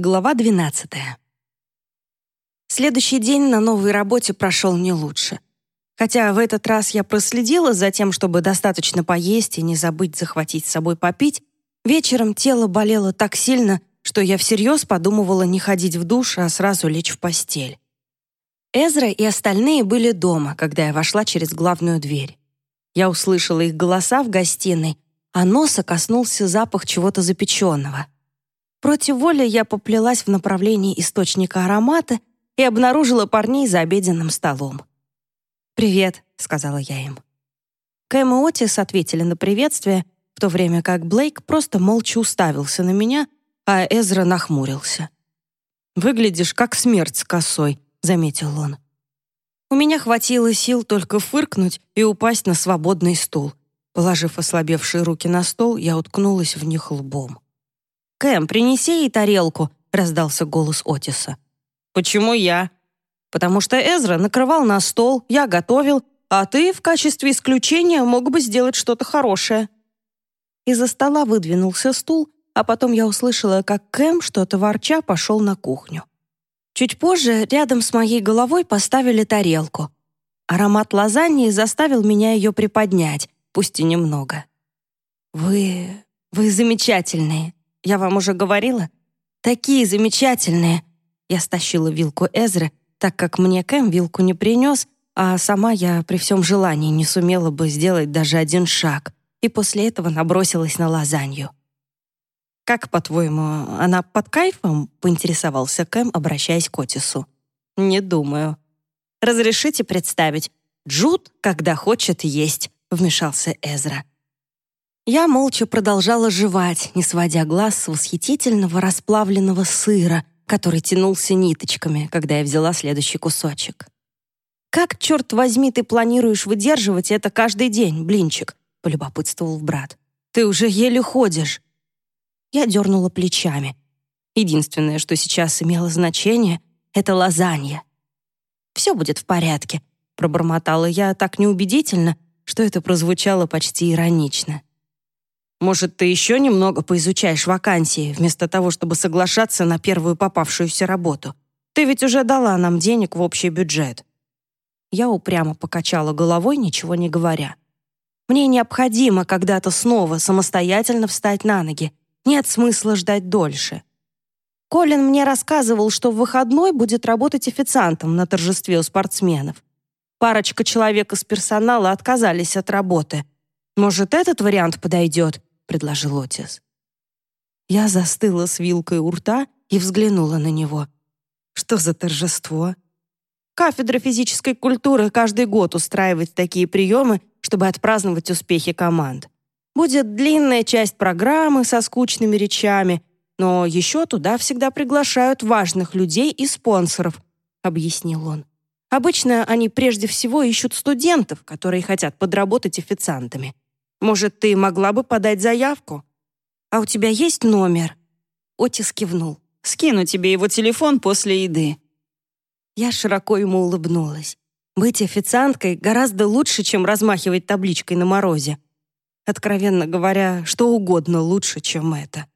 Глава 12. Следующий день на новой работе прошел не лучше. Хотя в этот раз я проследила за тем, чтобы достаточно поесть и не забыть захватить с собой попить, вечером тело болело так сильно, что я всерьез подумывала не ходить в душ, а сразу лечь в постель. Эзра и остальные были дома, когда я вошла через главную дверь. Я услышала их голоса в гостиной, а носа коснулся запах чего-то запеченного — Против воли я поплелась в направлении источника аромата и обнаружила парней за обеденным столом. «Привет», — сказала я им. Кэм и Отис ответили на приветствие, в то время как Блейк просто молча уставился на меня, а Эзра нахмурился. «Выглядишь как смерть с косой», — заметил он. У меня хватило сил только фыркнуть и упасть на свободный стул. Положив ослабевшие руки на стол, я уткнулась в них лбом. «Кэм, принеси ей тарелку», — раздался голос Отиса. «Почему я?» «Потому что Эзра накрывал на стол, я готовил, а ты в качестве исключения мог бы сделать что-то хорошее». Из-за стола выдвинулся стул, а потом я услышала, как Кэм, что-то ворча, пошел на кухню. Чуть позже рядом с моей головой поставили тарелку. Аромат лазаньи заставил меня ее приподнять, пусть и немного. «Вы... вы замечательные», я вам уже говорила? Такие замечательные!» Я стащила вилку Эзры, так как мне Кэм вилку не принес, а сама я при всем желании не сумела бы сделать даже один шаг, и после этого набросилась на лазанью. «Как, по-твоему, она под кайфом?» — поинтересовался Кэм, обращаясь к Отису. «Не думаю». «Разрешите представить? Джуд, когда хочет есть», — вмешался Эзра. Я молча продолжала жевать, не сводя глаз с восхитительного расплавленного сыра, который тянулся ниточками, когда я взяла следующий кусочек. «Как, черт возьми, ты планируешь выдерживать это каждый день, блинчик?» — полюбопытствовал брат. «Ты уже еле ходишь». Я дернула плечами. Единственное, что сейчас имело значение, — это лазанья. «Все будет в порядке», — пробормотала я так неубедительно, что это прозвучало почти иронично. Может, ты еще немного поизучаешь вакансии, вместо того, чтобы соглашаться на первую попавшуюся работу? Ты ведь уже дала нам денег в общий бюджет». Я упрямо покачала головой, ничего не говоря. «Мне необходимо когда-то снова самостоятельно встать на ноги. Нет смысла ждать дольше». Колин мне рассказывал, что в выходной будет работать официантом на торжестве у спортсменов. Парочка человек из персонала отказались от работы. Может, этот вариант подойдет? Предложил Отис. Я застыла с вилкой у рта и взглянула на него. Что за торжество? Кафедра физической культуры каждый год устраивает такие приемы, чтобы отпраздновать успехи команд. Будет длинная часть программы со скучными речами, но еще туда всегда приглашают важных людей и спонсоров, объяснил он. Обычно они прежде всего ищут студентов, которые хотят подработать официантами. Может, ты могла бы подать заявку? А у тебя есть номер?» Отис кивнул. «Скину тебе его телефон после еды». Я широко ему улыбнулась. Быть официанткой гораздо лучше, чем размахивать табличкой на морозе. Откровенно говоря, что угодно лучше, чем это.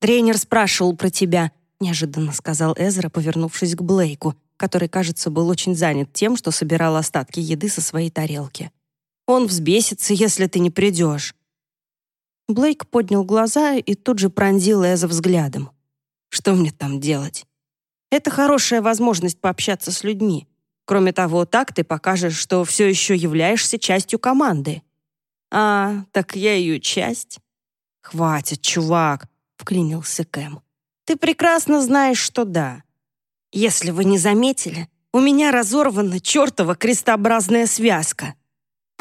«Тренер спрашивал про тебя», — неожиданно сказал Эзра, повернувшись к Блейку, который, кажется, был очень занят тем, что собирал остатки еды со своей тарелки. Он взбесится, если ты не придешь». Блейк поднял глаза и тут же пронзил Эза взглядом. «Что мне там делать?» «Это хорошая возможность пообщаться с людьми. Кроме того, так ты покажешь, что все еще являешься частью команды». «А, так я ее часть?» «Хватит, чувак», — вклинился Кэм. «Ты прекрасно знаешь, что да. Если вы не заметили, у меня разорвана чертова крестообразная связка».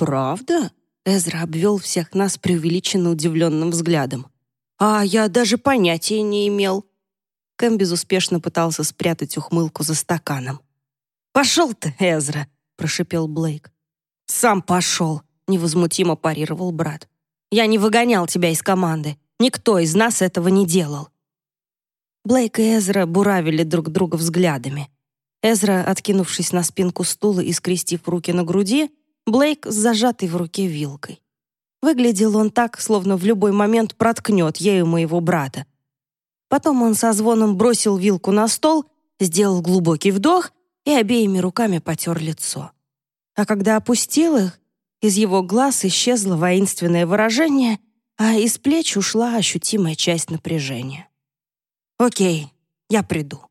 «Правда?» — Эзра обвел всех нас преувеличенно удивленным взглядом. «А я даже понятия не имел». Кэм безуспешно пытался спрятать ухмылку за стаканом. «Пошел ты, Эзра!» — прошипел Блейк. «Сам пошел!» — невозмутимо парировал брат. «Я не выгонял тебя из команды. Никто из нас этого не делал». Блейк и Эзра буравили друг друга взглядами. Эзра, откинувшись на спинку стула и скрестив руки на груди, Блейк с зажатой в руке вилкой. Выглядел он так, словно в любой момент проткнет ею моего брата. Потом он со звоном бросил вилку на стол, сделал глубокий вдох и обеими руками потер лицо. А когда опустил их, из его глаз исчезло воинственное выражение, а из плеч ушла ощутимая часть напряжения. «Окей, я приду».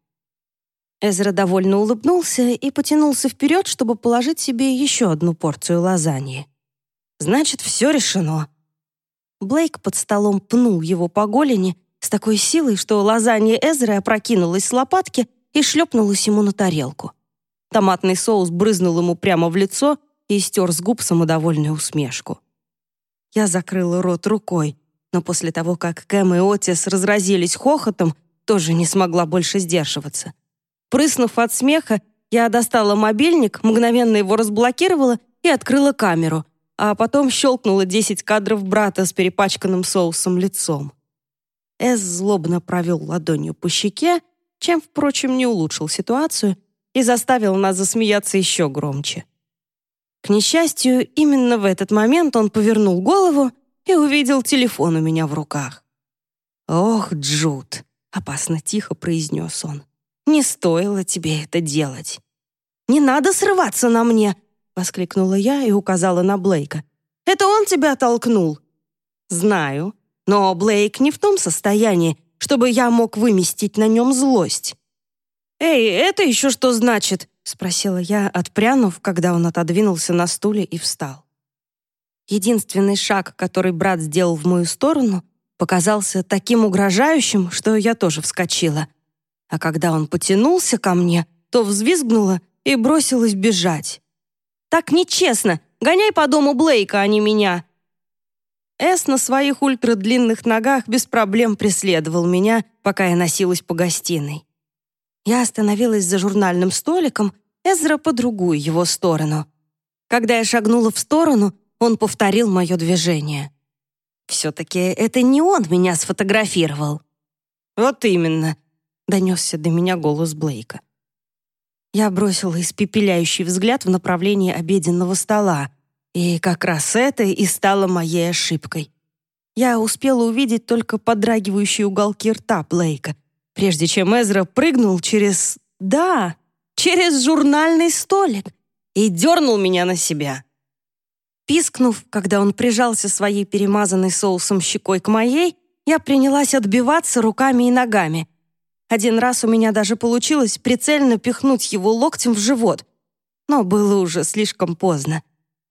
Эзра довольно улыбнулся и потянулся вперед, чтобы положить себе еще одну порцию лазаньи. «Значит, все решено». Блейк под столом пнул его по голени с такой силой, что лазанья Эзры опрокинулась с лопатки и шлепнулась ему на тарелку. Томатный соус брызнул ему прямо в лицо и стер с губ самодовольную усмешку. Я закрыла рот рукой, но после того, как Кэм и Отис разразились хохотом, тоже не смогла больше сдерживаться. Прыснув от смеха, я достала мобильник, мгновенно его разблокировала и открыла камеру, а потом щелкнула 10 кадров брата с перепачканным соусом лицом. Эс злобно провел ладонью по щеке, чем, впрочем, не улучшил ситуацию и заставил нас засмеяться еще громче. К несчастью, именно в этот момент он повернул голову и увидел телефон у меня в руках. «Ох, Джуд!» — опасно тихо произнес он. Не стоило тебе это делать». «Не надо срываться на мне!» — воскликнула я и указала на Блейка. «Это он тебя толкнул?» «Знаю, но Блейк не в том состоянии, чтобы я мог выместить на нем злость». «Эй, это еще что значит?» — спросила я, отпрянув, когда он отодвинулся на стуле и встал. Единственный шаг, который брат сделал в мою сторону, показался таким угрожающим, что я тоже вскочила — а когда он потянулся ко мне, то взвизгнула и бросилась бежать. «Так нечестно! Гоняй по дому Блейка, а не меня!» Эс на своих ультрадлинных ногах без проблем преследовал меня, пока я носилась по гостиной. Я остановилась за журнальным столиком, Эзра по другую его сторону. Когда я шагнула в сторону, он повторил мое движение. Все-таки это не он меня сфотографировал. Вот именно донесся до меня голос Блейка. Я бросила испепеляющий взгляд в направлении обеденного стола, и как раз это и стало моей ошибкой. Я успела увидеть только подрагивающие уголки рта Блейка, прежде чем Эзра прыгнул через... Да, через журнальный столик и дернул меня на себя. Пискнув, когда он прижался своей перемазанной соусом щекой к моей, я принялась отбиваться руками и ногами — один раз у меня даже получилось прицельно пихнуть его локтем в живот. Но было уже слишком поздно.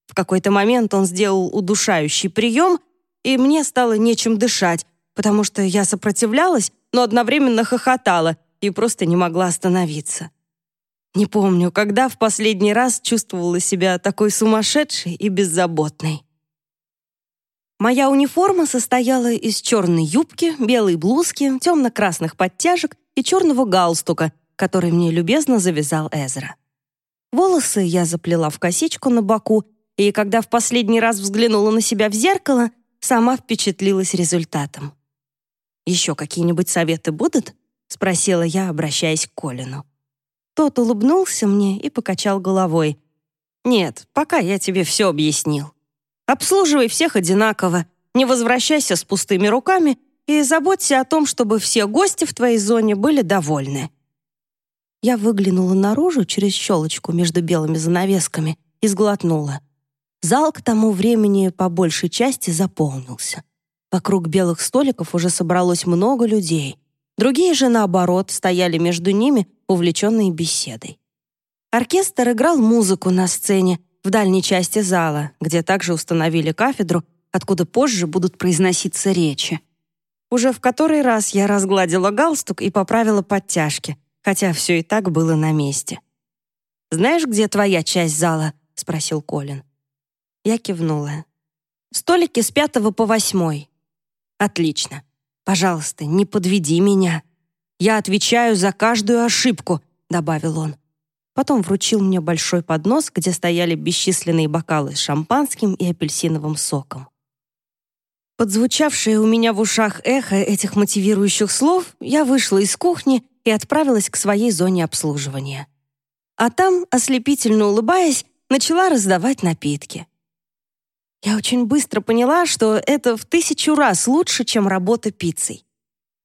В какой-то момент он сделал удушающий прием, и мне стало нечем дышать, потому что я сопротивлялась, но одновременно хохотала и просто не могла остановиться. Не помню, когда в последний раз чувствовала себя такой сумасшедшей и беззаботной. Моя униформа состояла из черной юбки, белой блузки, темно-красных подтяжек и черного галстука, который мне любезно завязал Эзра. Волосы я заплела в косичку на боку, и когда в последний раз взглянула на себя в зеркало, сама впечатлилась результатом. «Еще какие-нибудь советы будут?» — спросила я, обращаясь к Колину. Тот улыбнулся мне и покачал головой. «Нет, пока я тебе все объяснил». Обслуживай всех одинаково, не возвращайся с пустыми руками и заботься о том, чтобы все гости в твоей зоне были довольны». Я выглянула наружу через щелочку между белыми занавесками и сглотнула. Зал к тому времени по большей части заполнился. Вокруг белых столиков уже собралось много людей. Другие же, наоборот, стояли между ними, увлеченные беседой. Оркестр играл музыку на сцене, в дальней части зала, где также установили кафедру, откуда позже будут произноситься речи. Уже в который раз я разгладила галстук и поправила подтяжки, хотя все и так было на месте. «Знаешь, где твоя часть зала?» — спросил Колин. Я кивнула. «Столики с пятого по восьмой». «Отлично. Пожалуйста, не подведи меня. Я отвечаю за каждую ошибку», — добавил он. Потом вручил мне большой поднос, где стояли бесчисленные бокалы с шампанским и апельсиновым соком. Подзвучавшее у меня в ушах эхо этих мотивирующих слов, я вышла из кухни и отправилась к своей зоне обслуживания. А там, ослепительно улыбаясь, начала раздавать напитки. Я очень быстро поняла, что это в тысячу раз лучше, чем работа пиццей.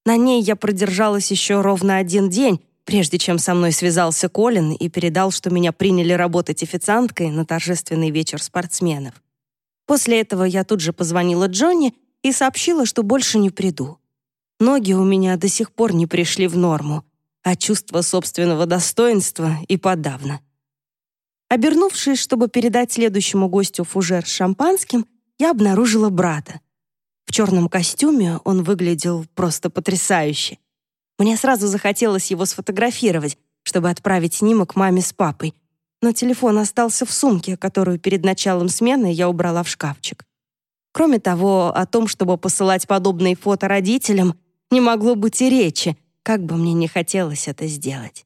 На ней я продержалась еще ровно один день, прежде чем со мной связался Колин и передал, что меня приняли работать официанткой на торжественный вечер спортсменов. После этого я тут же позвонила Джонни и сообщила, что больше не приду. Ноги у меня до сих пор не пришли в норму, а чувство собственного достоинства и подавно. Обернувшись, чтобы передать следующему гостю фужер с шампанским, я обнаружила брата. В черном костюме он выглядел просто потрясающе. Мне сразу захотелось его сфотографировать, чтобы отправить снимок маме с папой, но телефон остался в сумке, которую перед началом смены я убрала в шкафчик. Кроме того, о том, чтобы посылать подобные фото родителям, не могло быть и речи, как бы мне не хотелось это сделать.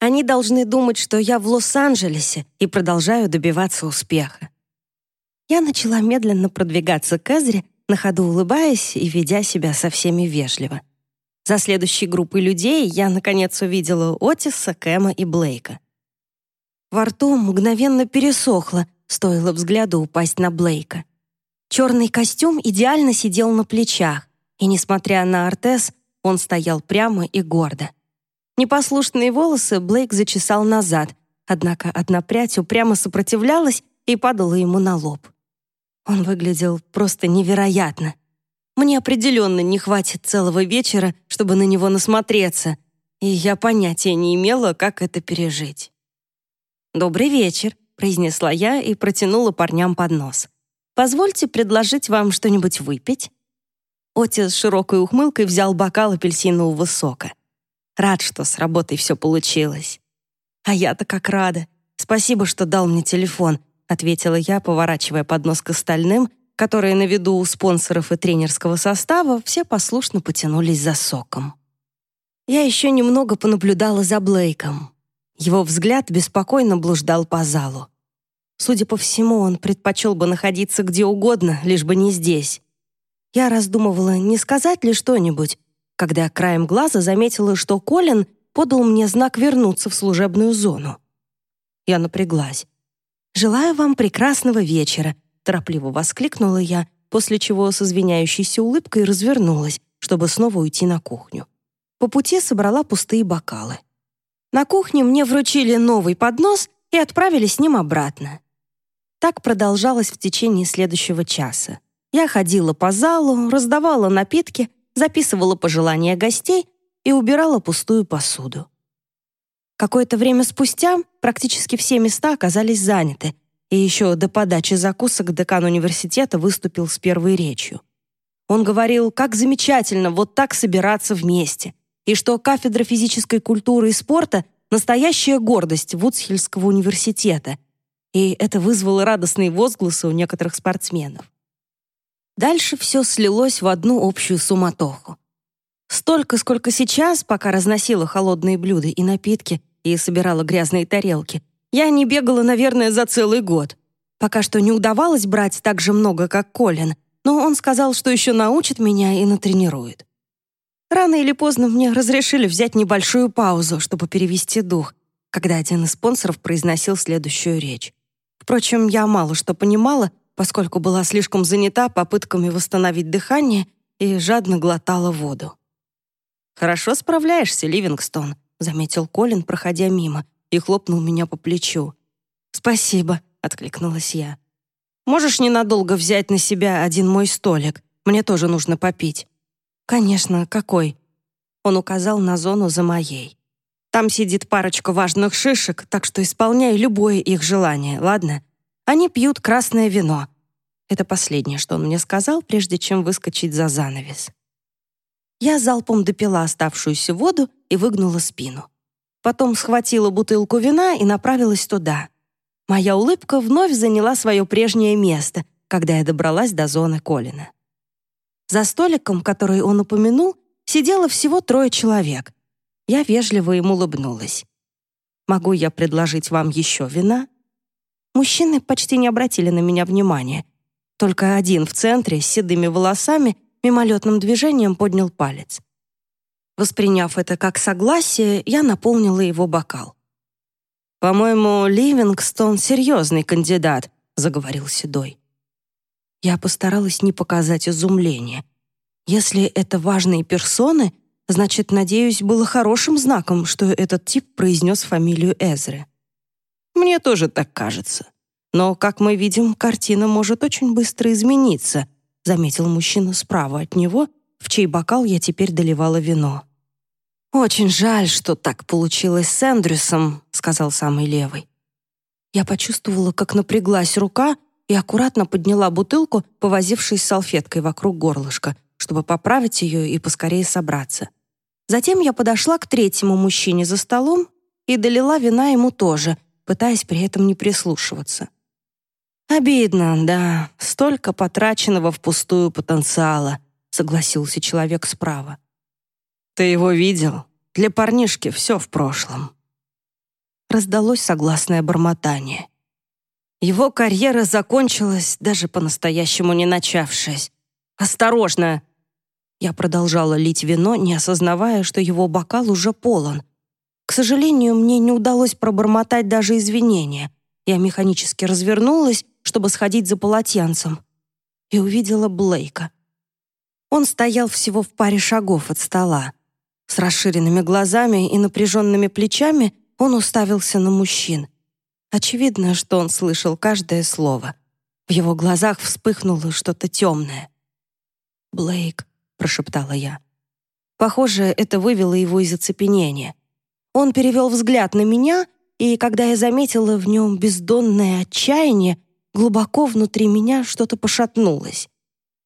Они должны думать, что я в Лос-Анджелесе и продолжаю добиваться успеха. Я начала медленно продвигаться к Эзре, на ходу улыбаясь и ведя себя со всеми вежливо. За следующей группой людей я, наконец, увидела Отиса, Кэма и Блейка. Во рту мгновенно пересохло, стоило взгляду упасть на Блейка. Черный костюм идеально сидел на плечах, и, несмотря на Артес, он стоял прямо и гордо. Непослушные волосы Блейк зачесал назад, однако одна прядь упрямо сопротивлялась и падала ему на лоб. Он выглядел просто невероятно. Мне определенно не хватит целого вечера, чтобы на него насмотреться, и я понятия не имела, как это пережить. «Добрый вечер», — произнесла я и протянула парням поднос. «Позвольте предложить вам что-нибудь выпить?» Отец с широкой ухмылкой взял бокал апельсинового сока. Рад, что с работой все получилось. «А я-то как рада. Спасибо, что дал мне телефон ответила я, поворачивая поднос к остальным, которые на виду у спонсоров и тренерского состава все послушно потянулись за соком. Я еще немного понаблюдала за Блейком. Его взгляд беспокойно блуждал по залу. Судя по всему, он предпочел бы находиться где угодно, лишь бы не здесь. Я раздумывала, не сказать ли что-нибудь, когда краем глаза заметила, что Колин подал мне знак вернуться в служебную зону. Я напряглась. «Желаю вам прекрасного вечера», — торопливо воскликнула я, после чего с извиняющейся улыбкой развернулась, чтобы снова уйти на кухню. По пути собрала пустые бокалы. На кухне мне вручили новый поднос и отправили с ним обратно. Так продолжалось в течение следующего часа. Я ходила по залу, раздавала напитки, записывала пожелания гостей и убирала пустую посуду. Какое-то время спустя практически все места оказались заняты, и еще до подачи закусок декан университета выступил с первой речью. Он говорил, как замечательно вот так собираться вместе, и что кафедра физической культуры и спорта — настоящая гордость Вудсхильского университета, и это вызвало радостные возгласы у некоторых спортсменов. Дальше все слилось в одну общую суматоху. Столько, сколько сейчас, пока разносила холодные блюда и напитки, и собирала грязные тарелки. Я не бегала, наверное, за целый год. Пока что не удавалось брать так же много, как Колин, но он сказал, что еще научит меня и натренирует. Рано или поздно мне разрешили взять небольшую паузу, чтобы перевести дух, когда один из спонсоров произносил следующую речь. Впрочем, я мало что понимала, поскольку была слишком занята попытками восстановить дыхание и жадно глотала воду. «Хорошо справляешься, Ливингстон», заметил Колин, проходя мимо, и хлопнул меня по плечу. «Спасибо», — откликнулась я. «Можешь ненадолго взять на себя один мой столик? Мне тоже нужно попить». «Конечно, какой?» Он указал на зону за моей. «Там сидит парочка важных шишек, так что исполняй любое их желание, ладно? Они пьют красное вино». Это последнее, что он мне сказал, прежде чем выскочить за занавес. Я залпом допила оставшуюся воду и выгнула спину. Потом схватила бутылку вина и направилась туда. Моя улыбка вновь заняла свое прежнее место, когда я добралась до зоны Колина. За столиком, который он упомянул, сидело всего трое человек. Я вежливо ему улыбнулась. «Могу я предложить вам еще вина?» Мужчины почти не обратили на меня внимания. Только один в центре с седыми волосами мимолетным движением поднял палец. Восприняв это как согласие, я наполнила его бокал. «По-моему, Ливингстон — серьезный кандидат», — заговорил Седой. Я постаралась не показать изумления. Если это важные персоны, значит, надеюсь, было хорошим знаком, что этот тип произнес фамилию Эзры. Мне тоже так кажется. Но, как мы видим, картина может очень быстро измениться, заметил мужчина справа от него, в чей бокал я теперь доливала вино. «Очень жаль, что так получилось с Эндрюсом», — сказал самый левый. Я почувствовала, как напряглась рука и аккуратно подняла бутылку, повозившись салфеткой вокруг горлышка, чтобы поправить ее и поскорее собраться. Затем я подошла к третьему мужчине за столом и долила вина ему тоже, пытаясь при этом не прислушиваться. «Обидно, да, столько потраченного впустую потенциала», согласился человек справа. «Ты его видел? Для парнишки все в прошлом». Раздалось согласное бормотание. Его карьера закончилась, даже по-настоящему не начавшись. «Осторожно!» Я продолжала лить вино, не осознавая, что его бокал уже полон. К сожалению, мне не удалось пробормотать даже извинения. Я механически развернулась, чтобы сходить за полотенцем, и увидела Блейка. Он стоял всего в паре шагов от стола. С расширенными глазами и напряженными плечами он уставился на мужчин. Очевидно, что он слышал каждое слово. В его глазах вспыхнуло что-то темное. «Блейк», — прошептала я. Похоже, это вывело его из оцепенения. Он перевел взгляд на меня, и когда я заметила в нем бездонное отчаяние, глубоко внутри меня что-то пошатнулось.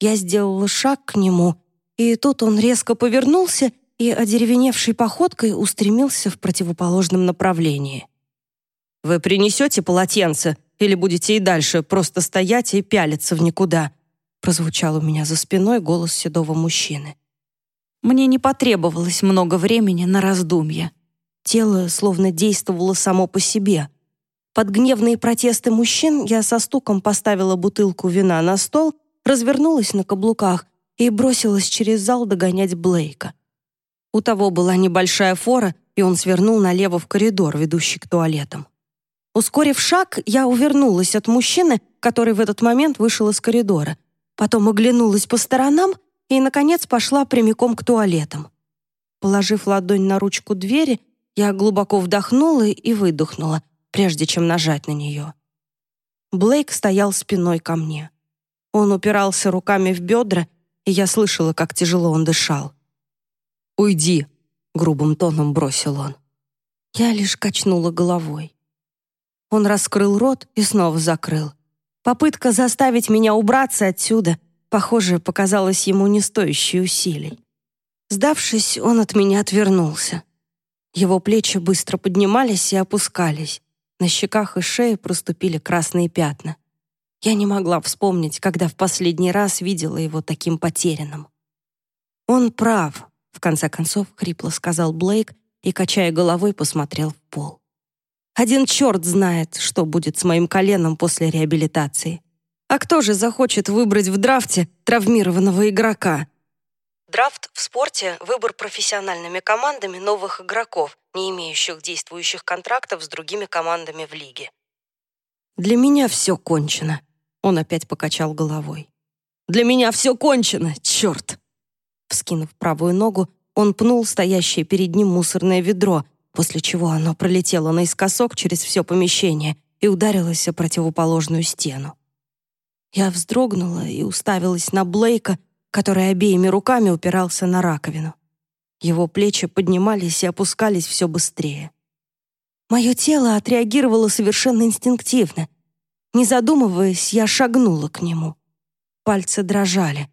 Я сделала шаг к нему, и тут он резко повернулся и одеревеневшей походкой устремился в противоположном направлении. «Вы принесете полотенце или будете и дальше просто стоять и пялиться в никуда?» Прозвучал у меня за спиной голос седого мужчины. Мне не потребовалось много времени на раздумья. Тело словно действовало само по себе. Под гневные протесты мужчин я со стуком поставила бутылку вина на стол, развернулась на каблуках и бросилась через зал догонять Блейка. У того была небольшая фора, и он свернул налево в коридор, ведущий к туалетам. Ускорив шаг, я увернулась от мужчины, который в этот момент вышел из коридора. Потом оглянулась по сторонам и, наконец, пошла прямиком к туалетам. Положив ладонь на ручку двери, я глубоко вдохнула и выдохнула, прежде чем нажать на нее. Блейк стоял спиной ко мне. Он упирался руками в бедра, и я слышала, как тяжело он дышал. «Уйди», — грубым тоном бросил он. Я лишь качнула головой. Он раскрыл рот и снова закрыл. Попытка заставить меня убраться отсюда, похоже, показалась ему не стоящей усилий. Сдавшись, он от меня отвернулся. Его плечи быстро поднимались и опускались. На щеках и шее проступили красные пятна. Я не могла вспомнить, когда в последний раз видела его таким потерянным. Он прав, в конце концов, хрипло сказал Блейк и, качая головой, посмотрел в пол. Один черт знает, что будет с моим коленом после реабилитации. А кто же захочет выбрать в драфте травмированного игрока? Драфт в спорте — выбор профессиональными командами новых игроков, не имеющих действующих контрактов с другими командами в лиге. «Для меня все кончено», — он опять покачал головой. «Для меня все кончено, черт!» Вскинув правую ногу, он пнул стоящее перед ним мусорное ведро, после чего оно пролетело наискосок через все помещение и ударилось о противоположную стену. Я вздрогнула и уставилась на Блейка, который обеими руками упирался на раковину. Его плечи поднимались и опускались все быстрее. Мое тело отреагировало совершенно инстинктивно. Не задумываясь, я шагнула к нему. Пальцы дрожали.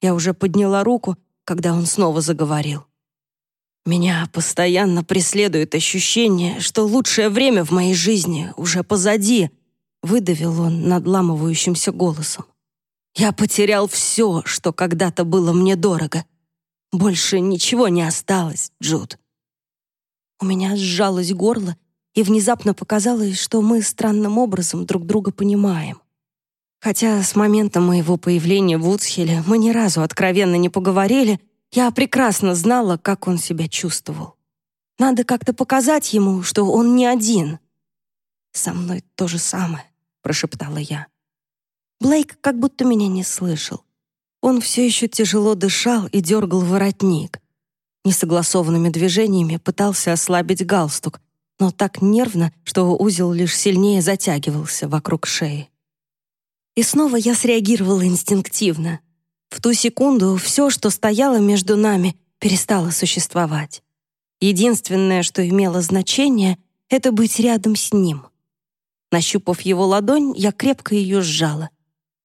Я уже подняла руку, когда он снова заговорил. Меня постоянно преследует ощущение, что лучшее время в моей жизни уже позади, выдавил он надламывающимся голосом. Я потерял все, что когда-то было мне дорого. Больше ничего не осталось, Джуд. У меня сжалось горло, и внезапно показалось, что мы странным образом друг друга понимаем. Хотя с момента моего появления в Уцхеле мы ни разу откровенно не поговорили, я прекрасно знала, как он себя чувствовал. Надо как-то показать ему, что он не один. «Со мной то же самое», — прошептала я. Блейк как будто меня не слышал. Он все еще тяжело дышал и дергал воротник. Несогласованными движениями пытался ослабить галстук, но так нервно, что узел лишь сильнее затягивался вокруг шеи. И снова я среагировала инстинктивно. В ту секунду все, что стояло между нами, перестало существовать. Единственное, что имело значение, это быть рядом с ним. Нащупав его ладонь, я крепко ее сжала.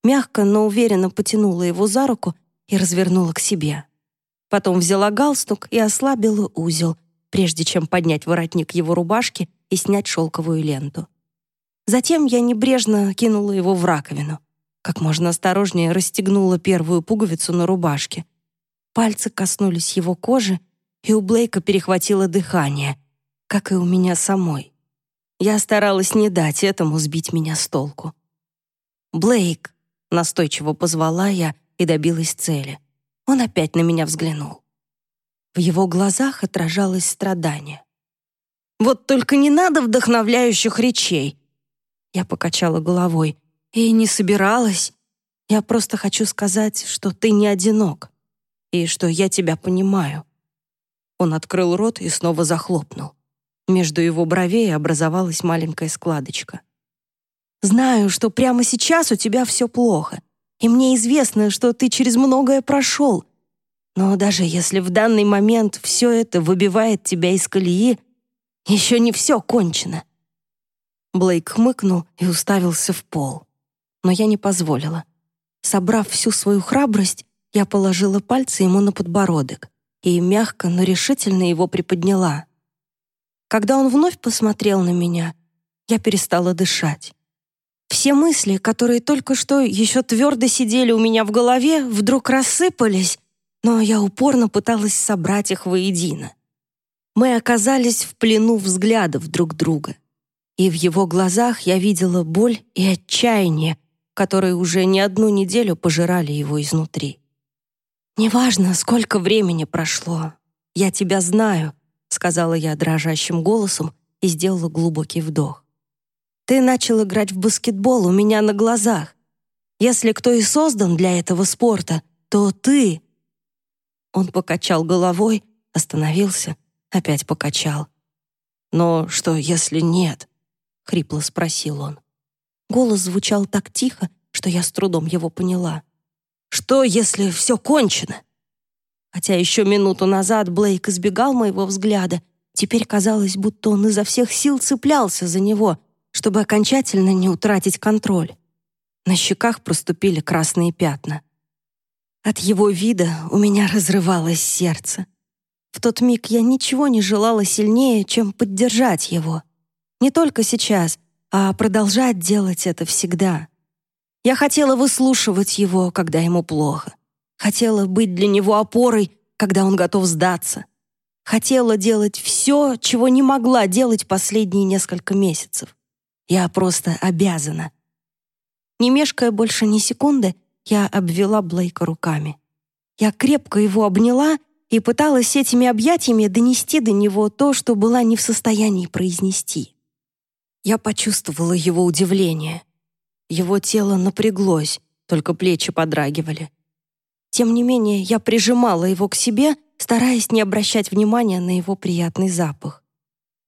Мягко, но уверенно потянула его за руку и развернула к себе. Потом взяла галстук и ослабила узел, прежде чем поднять воротник его рубашки и снять шелковую ленту. Затем я небрежно кинула его в раковину. Как можно осторожнее расстегнула первую пуговицу на рубашке. Пальцы коснулись его кожи, и у Блейка перехватило дыхание, как и у меня самой. Я старалась не дать этому сбить меня с толку. «Блейк!» — настойчиво позвала я и добилась цели. Он опять на меня взглянул. В его глазах отражалось страдание. «Вот только не надо вдохновляющих речей!» Я покачала головой. «И не собиралась. Я просто хочу сказать, что ты не одинок, и что я тебя понимаю. Он открыл рот и снова захлопнул. Между его бровей образовалась маленькая складочка. «Знаю, что прямо сейчас у тебя все плохо, и мне известно, что ты через многое прошел. Но даже если в данный момент все это выбивает тебя из колеи, еще не все кончено». Блейк хмыкнул и уставился в пол. Но я не позволила. Собрав всю свою храбрость, я положила пальцы ему на подбородок и мягко, но решительно его приподняла. Когда он вновь посмотрел на меня, я перестала дышать. Все мысли, которые только что еще твердо сидели у меня в голове, вдруг рассыпались, но я упорно пыталась собрать их воедино. Мы оказались в плену взглядов друг друга. И в его глазах я видела боль и отчаяние, которые уже не одну неделю пожирали его изнутри. «Неважно, сколько времени прошло. Я тебя знаю», — сказала я дрожащим голосом и сделала глубокий вдох. «Ты начал играть в баскетбол у меня на глазах. Если кто и создан для этого спорта, то ты». Он покачал головой, остановился, опять покачал. «Но что, если нет?» — хрипло спросил он. Голос звучал так тихо, что я с трудом его поняла. Что, если все кончено? Хотя еще минуту назад Блейк избегал моего взгляда, теперь казалось, будто он изо всех сил цеплялся за него, чтобы окончательно не утратить контроль. На щеках проступили красные пятна. От его вида у меня разрывалось сердце. В тот миг я ничего не желала сильнее, чем поддержать его. Не только сейчас, а продолжать делать это всегда. Я хотела выслушивать его, когда ему плохо. Хотела быть для него опорой, когда он готов сдаться. Хотела делать все, чего не могла делать последние несколько месяцев. Я просто обязана. Не мешкая больше ни секунды, я обвела Блейка руками. Я крепко его обняла и пыталась этими объятиями донести до него то, что была не в состоянии произнести. Я почувствовала его удивление — его тело напряглось, только плечи подрагивали. Тем не менее, я прижимала его к себе, стараясь не обращать внимания на его приятный запах.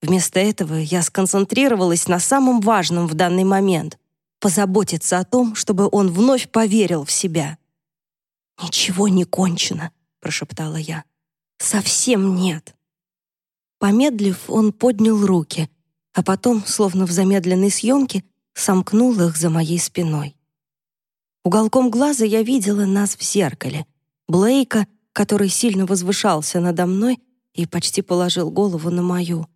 Вместо этого я сконцентрировалась на самом важном в данный момент — позаботиться о том, чтобы он вновь поверил в себя. «Ничего не кончено», — прошептала я. «Совсем нет». Помедлив, он поднял руки, а потом, словно в замедленной съемке, сомкнул их за моей спиной. Уголком глаза я видела нас в зеркале. Блейка, который сильно возвышался надо мной и почти положил голову на мою.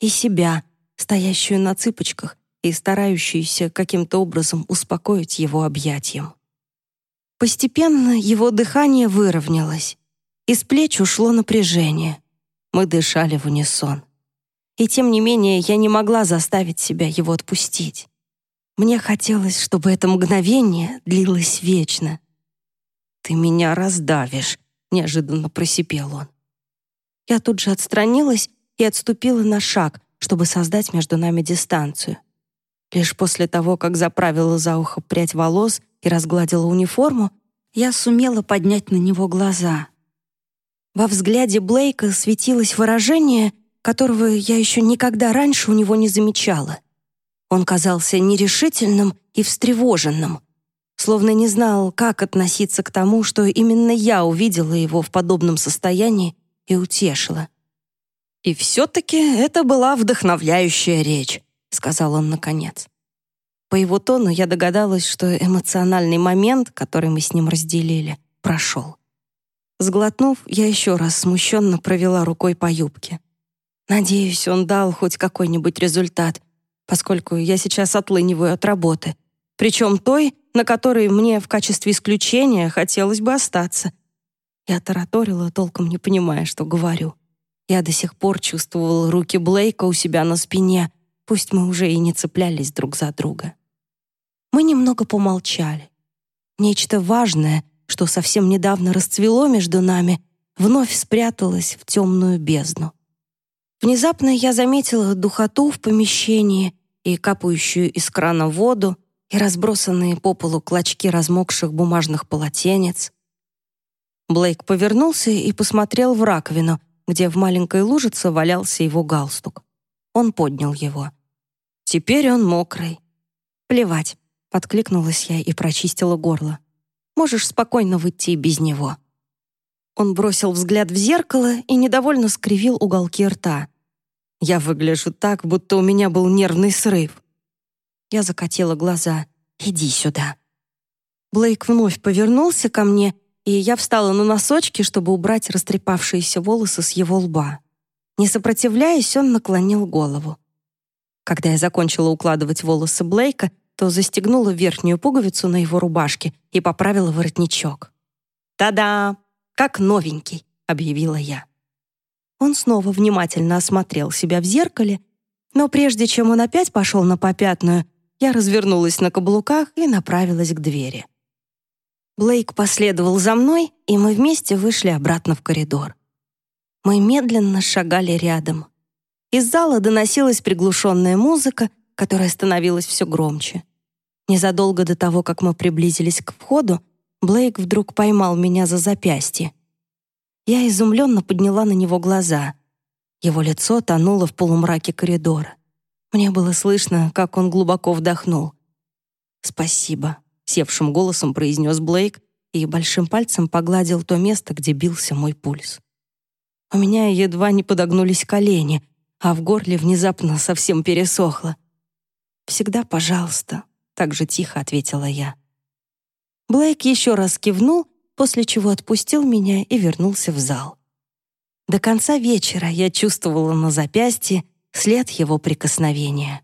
И себя, стоящую на цыпочках и старающуюся каким-то образом успокоить его объятием. Постепенно его дыхание выровнялось. Из плеч ушло напряжение. Мы дышали в унисон. И тем не менее я не могла заставить себя его отпустить. Мне хотелось, чтобы это мгновение длилось вечно. «Ты меня раздавишь», — неожиданно просипел он. Я тут же отстранилась и отступила на шаг, чтобы создать между нами дистанцию. Лишь после того, как заправила за ухо прядь волос и разгладила униформу, я сумела поднять на него глаза. Во взгляде Блейка светилось выражение, которого я еще никогда раньше у него не замечала. Он казался нерешительным и встревоженным, словно не знал, как относиться к тому, что именно я увидела его в подобном состоянии и утешила. «И все-таки это была вдохновляющая речь», — сказал он наконец. По его тону я догадалась, что эмоциональный момент, который мы с ним разделили, прошел. Сглотнув, я еще раз смущенно провела рукой по юбке. Надеюсь, он дал хоть какой-нибудь результат, поскольку я сейчас отлыниваю от работы, причем той, на которой мне в качестве исключения хотелось бы остаться. Я тараторила, толком не понимая, что говорю. Я до сих пор чувствовала руки Блейка у себя на спине, пусть мы уже и не цеплялись друг за друга. Мы немного помолчали. Нечто важное, что совсем недавно расцвело между нами, вновь спряталось в темную бездну. Внезапно я заметила духоту в помещении и капающую из крана воду, и разбросанные по полу клочки размокших бумажных полотенец. Блейк повернулся и посмотрел в раковину, где в маленькой лужице валялся его галстук. Он поднял его. Теперь он мокрый. Плевать. Откликнулась я и прочистила горло. «Можешь спокойно выйти без него». Он бросил взгляд в зеркало и недовольно скривил уголки рта. «Я выгляжу так, будто у меня был нервный срыв». Я закатила глаза. «Иди сюда». Блейк вновь повернулся ко мне, и я встала на носочки, чтобы убрать растрепавшиеся волосы с его лба. Не сопротивляясь, он наклонил голову. Когда я закончила укладывать волосы Блейка, то застегнула верхнюю пуговицу на его рубашке и поправила воротничок. «Та-да! Как новенький!» — объявила я. Он снова внимательно осмотрел себя в зеркале, но прежде чем он опять пошел на попятную, я развернулась на каблуках и направилась к двери. Блейк последовал за мной, и мы вместе вышли обратно в коридор. Мы медленно шагали рядом. Из зала доносилась приглушенная музыка, которая становилась все громче. Незадолго до того, как мы приблизились к входу, Блейк вдруг поймал меня за запястье. Я изумленно подняла на него глаза. Его лицо тонуло в полумраке коридора. Мне было слышно, как он глубоко вдохнул. «Спасибо», — севшим голосом произнес Блейк и большим пальцем погладил то место, где бился мой пульс. У меня едва не подогнулись колени, а в горле внезапно совсем пересохло. «Всегда пожалуйста», так же тихо ответила я. Блейк еще раз кивнул, после чего отпустил меня и вернулся в зал. До конца вечера я чувствовала на запястье след его прикосновения.